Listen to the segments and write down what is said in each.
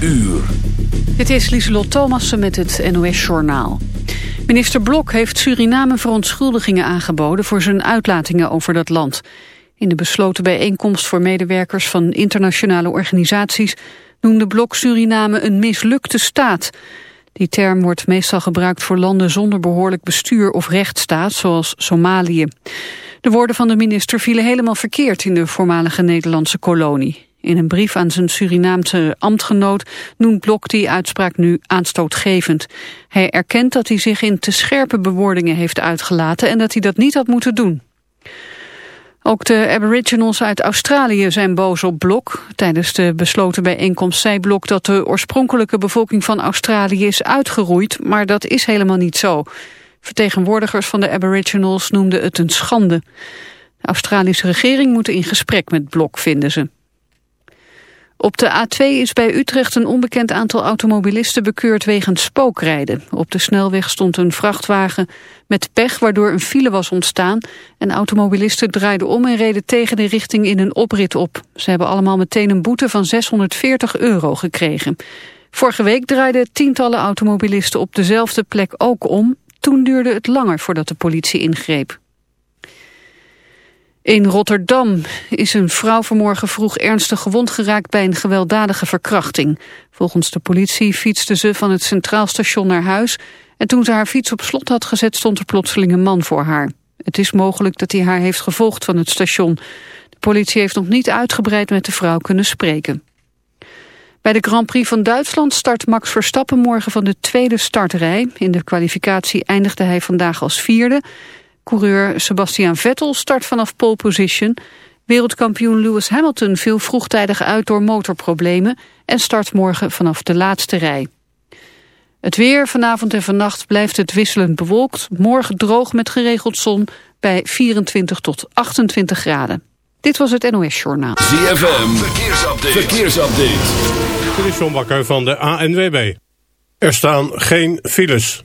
uur. Is Lieselot Thomassen met het NOS-journaal. Minister Blok heeft Suriname verontschuldigingen aangeboden... voor zijn uitlatingen over dat land. In de besloten bijeenkomst voor medewerkers van internationale organisaties... noemde Blok Suriname een mislukte staat. Die term wordt meestal gebruikt voor landen zonder behoorlijk bestuur of rechtsstaat... zoals Somalië. De woorden van de minister vielen helemaal verkeerd in de voormalige Nederlandse kolonie. In een brief aan zijn Surinaamse ambtgenoot noemt Blok die uitspraak nu aanstootgevend. Hij erkent dat hij zich in te scherpe bewoordingen heeft uitgelaten en dat hij dat niet had moeten doen. Ook de aboriginals uit Australië zijn boos op Blok. Tijdens de besloten bijeenkomst zei Blok dat de oorspronkelijke bevolking van Australië is uitgeroeid, maar dat is helemaal niet zo. Vertegenwoordigers van de aboriginals noemden het een schande. De Australische regering moet in gesprek met Blok, vinden ze. Op de A2 is bij Utrecht een onbekend aantal automobilisten bekeurd wegens spookrijden. Op de snelweg stond een vrachtwagen met pech waardoor een file was ontstaan. En automobilisten draaiden om en reden tegen de richting in een oprit op. Ze hebben allemaal meteen een boete van 640 euro gekregen. Vorige week draaiden tientallen automobilisten op dezelfde plek ook om. Toen duurde het langer voordat de politie ingreep. In Rotterdam is een vrouw vanmorgen vroeg ernstig gewond geraakt bij een gewelddadige verkrachting. Volgens de politie fietste ze van het Centraal Station naar huis en toen ze haar fiets op slot had gezet stond er plotseling een man voor haar. Het is mogelijk dat hij haar heeft gevolgd van het station. De politie heeft nog niet uitgebreid met de vrouw kunnen spreken. Bij de Grand Prix van Duitsland start Max Verstappen morgen van de tweede startrij. In de kwalificatie eindigde hij vandaag als vierde. Coureur Sebastian Vettel start vanaf pole position. Wereldkampioen Lewis Hamilton viel vroegtijdig uit door motorproblemen... en start morgen vanaf de laatste rij. Het weer vanavond en vannacht blijft het wisselend bewolkt. Morgen droog met geregeld zon bij 24 tot 28 graden. Dit was het NOS Journaal. ZFM, verkeersupdate. verkeersupdate. Dit is John Bakker van de ANWB. Er staan geen files.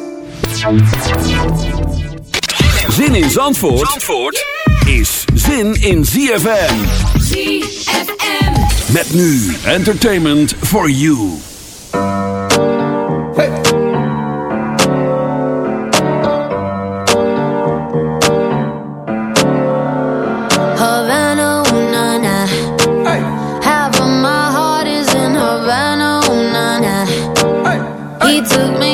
Zin in Zandvoort, Zandvoort is zin in ZFM. ZFM. Met nu entertainment for you. Havana, ooh, na, na. Half of my heart is in Havana, ooh, na, na. He took me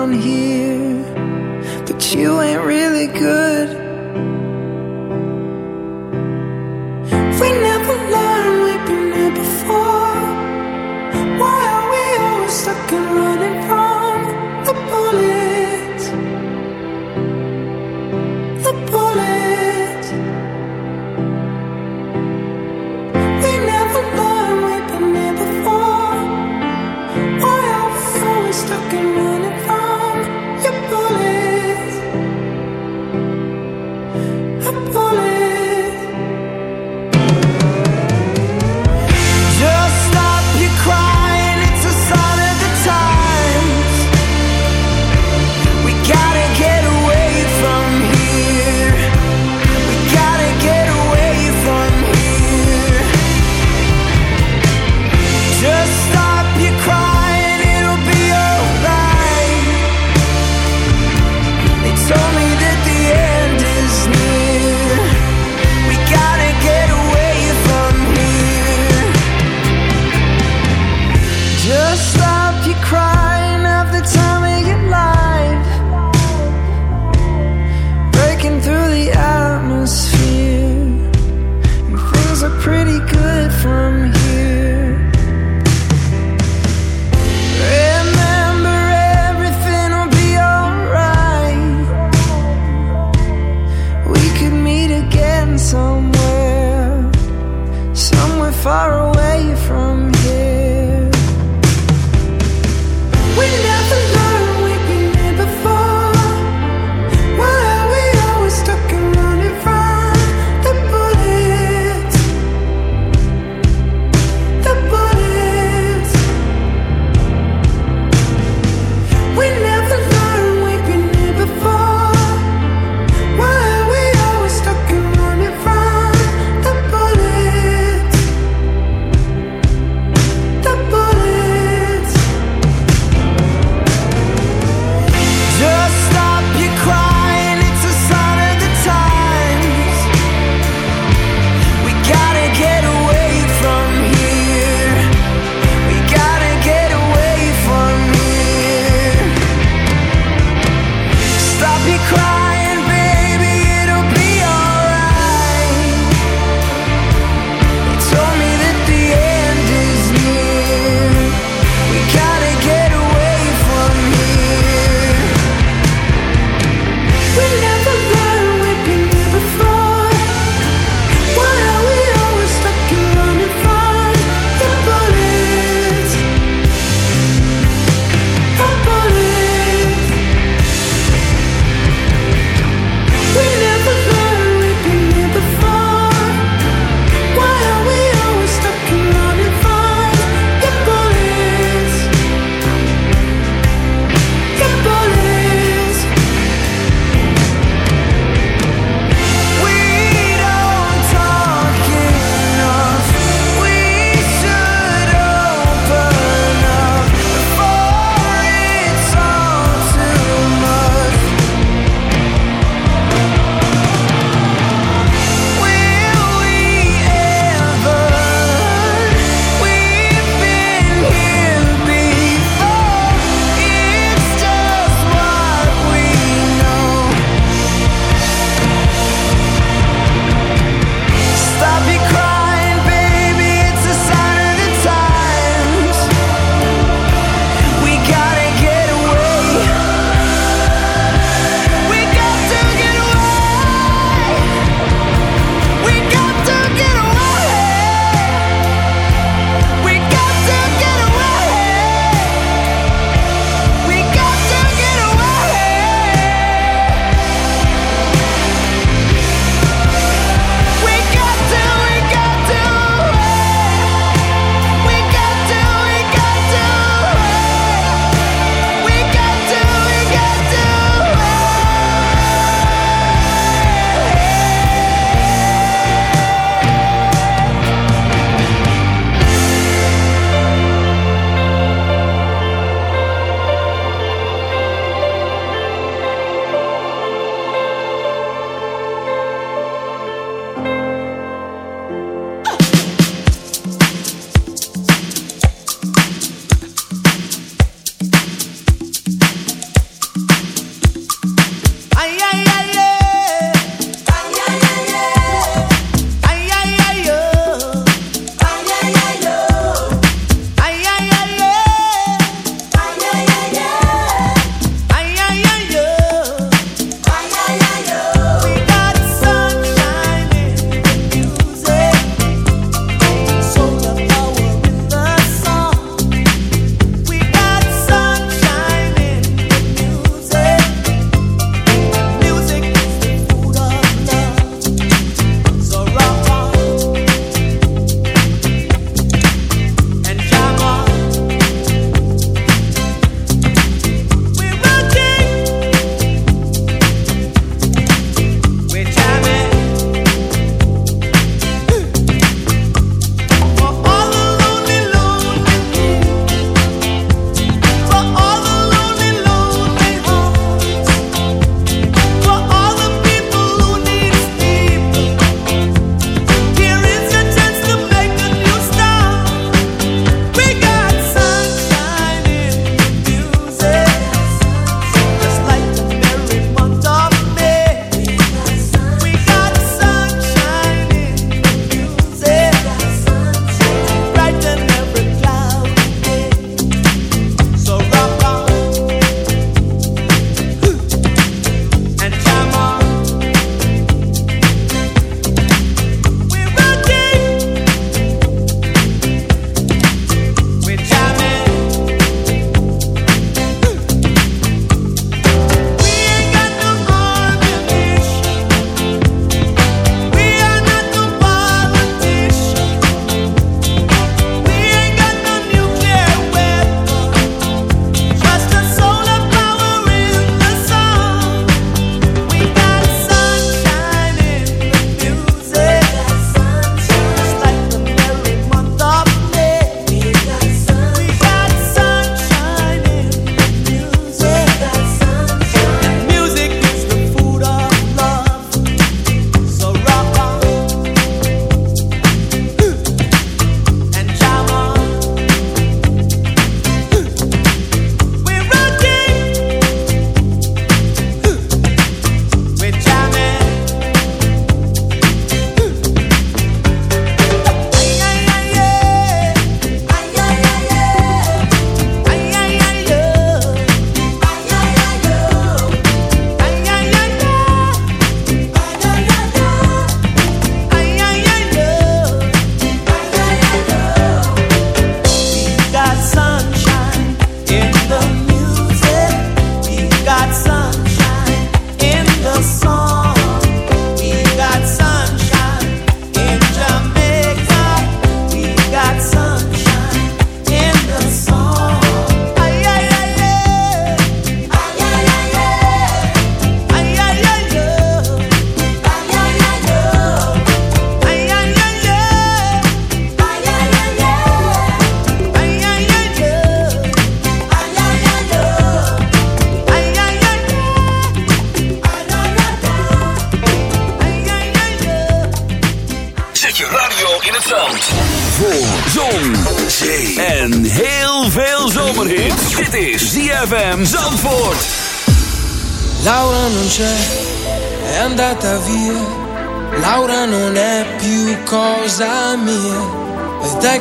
down here, but you ain't really good.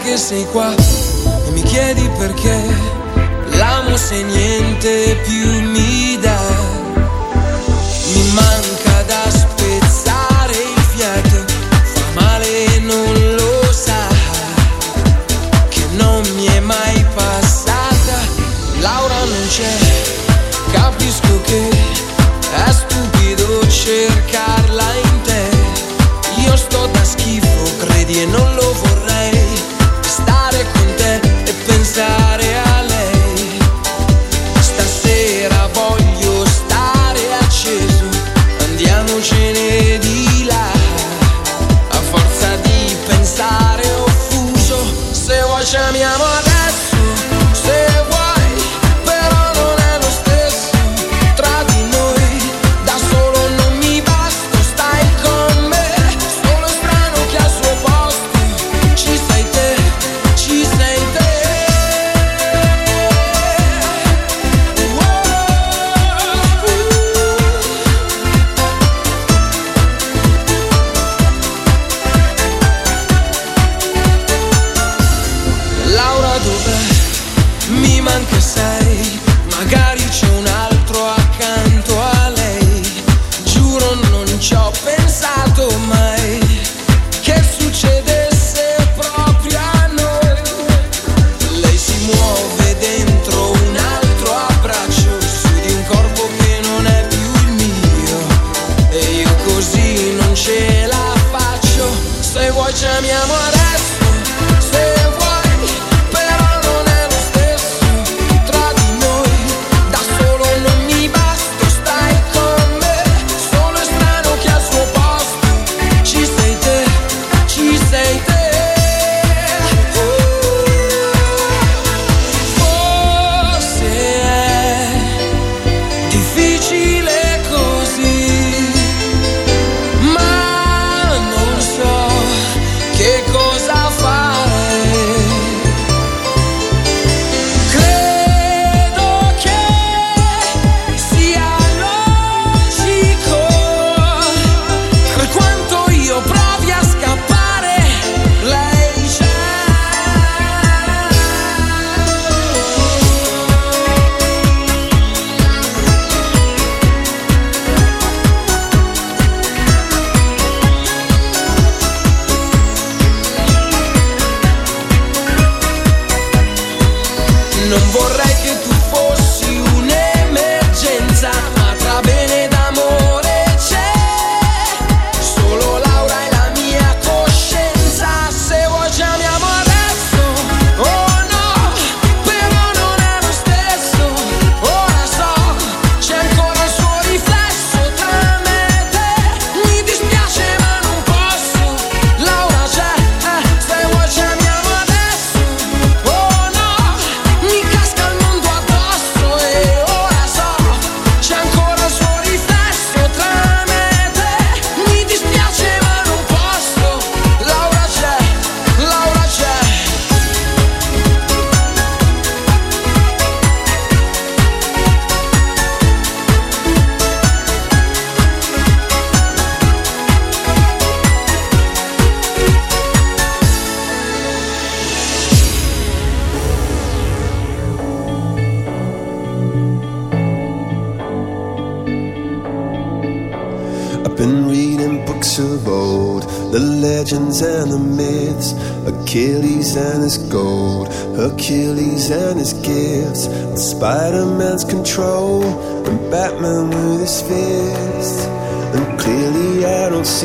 pague sem qual.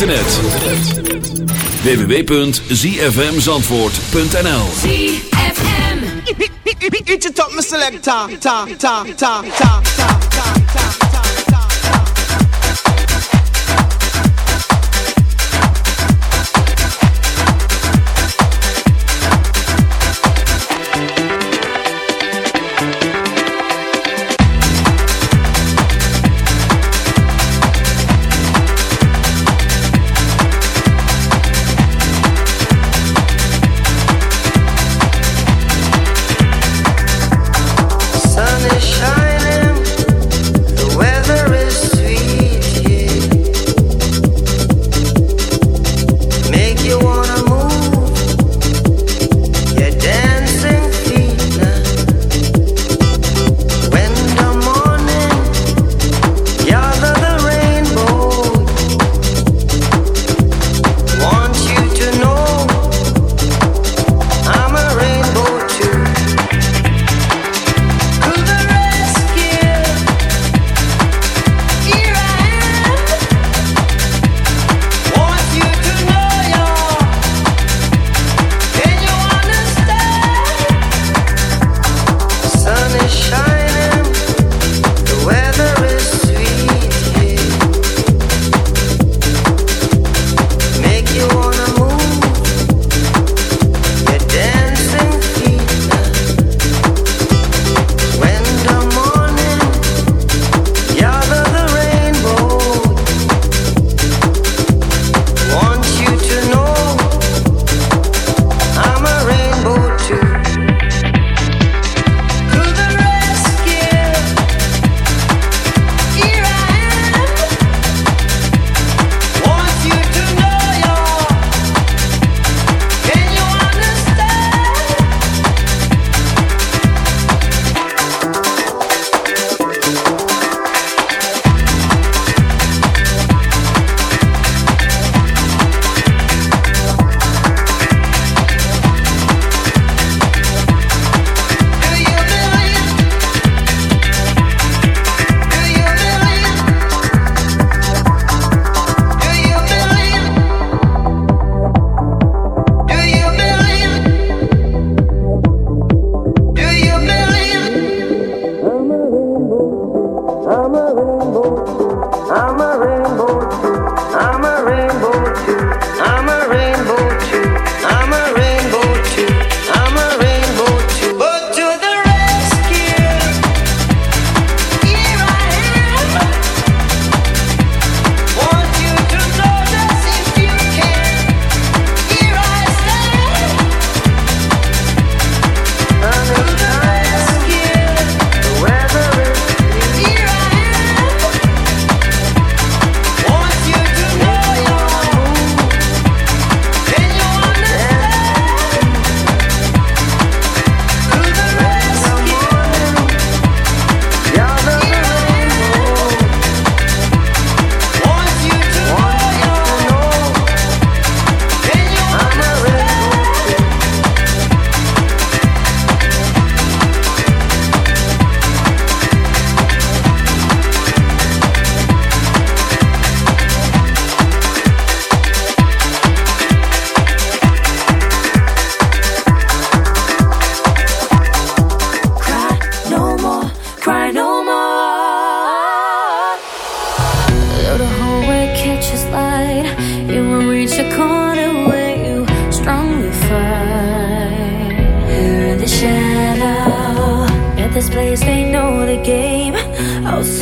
internet. www.zfmzandvoort.nl ZFM It's your top, my selector. Ta, ta, ta, ta, ta, ta, ta, ta.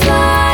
fly.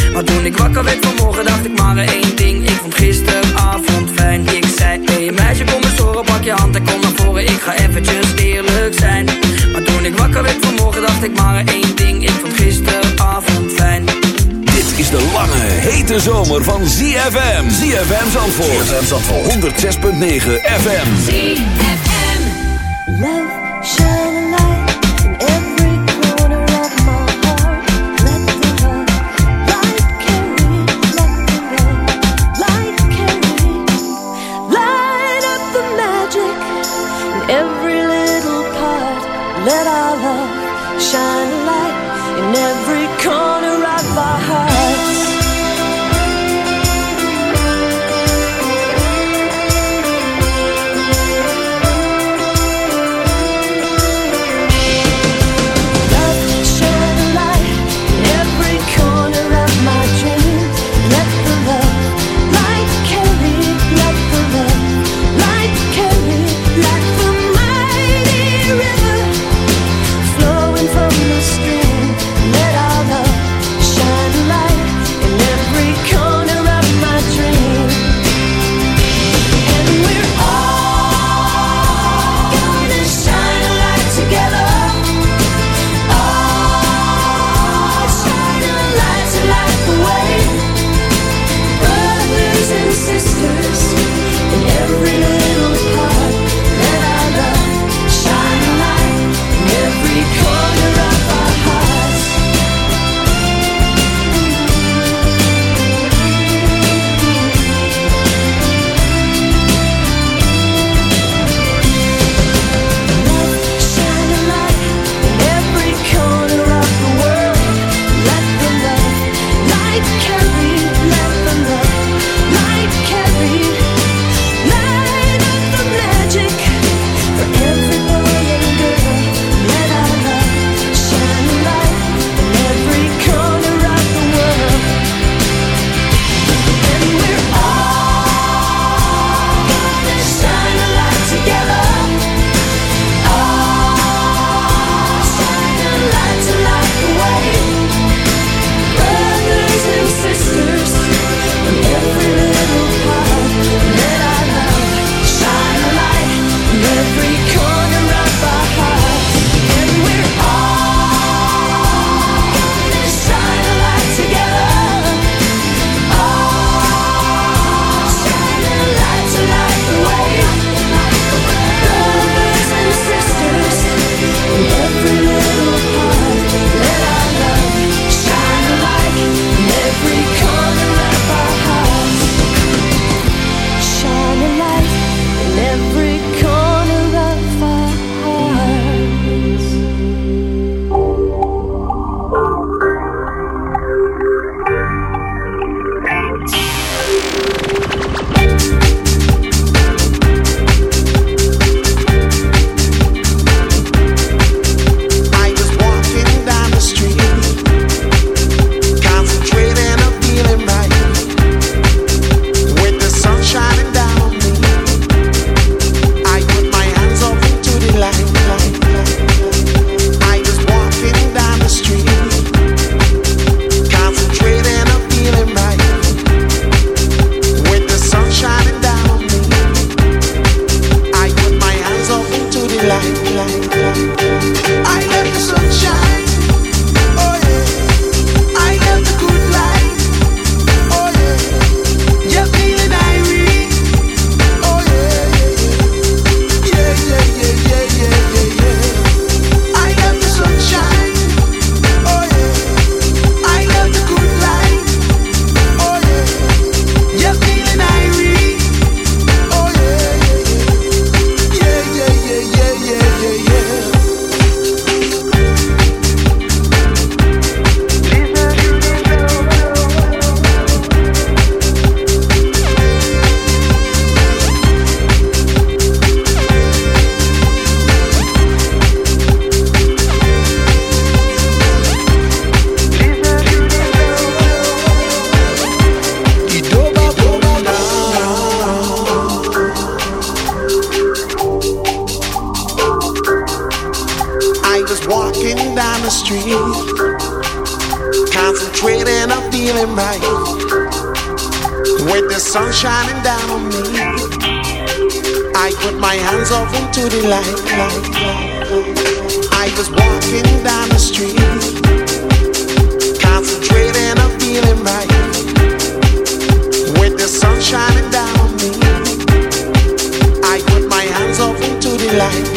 Maar toen ik wakker werd vanmorgen, dacht ik maar één ding. Ik vond gisteravond fijn. Ik zei, hey meisje, kom eens horen, pak je hand en kom naar voren. Ik ga eventjes eerlijk zijn. Maar toen ik wakker werd vanmorgen, dacht ik maar één ding. Ik vond gisteravond fijn. Dit is de lange, hete zomer van ZFM. ZFM Zandvoort. ZFM Zandvoort. 106.9 FM. Love,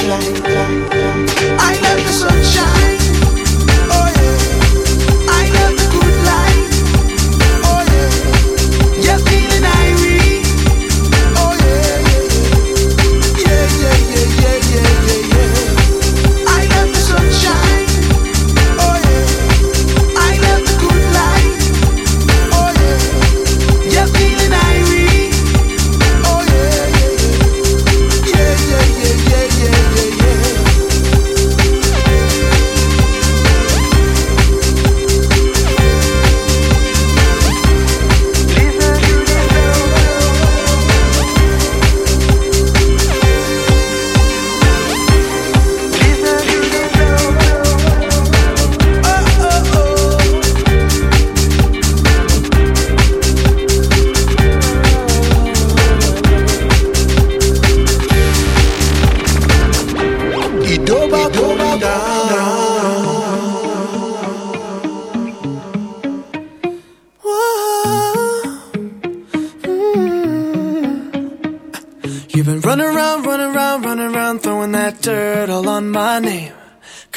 time, time, time.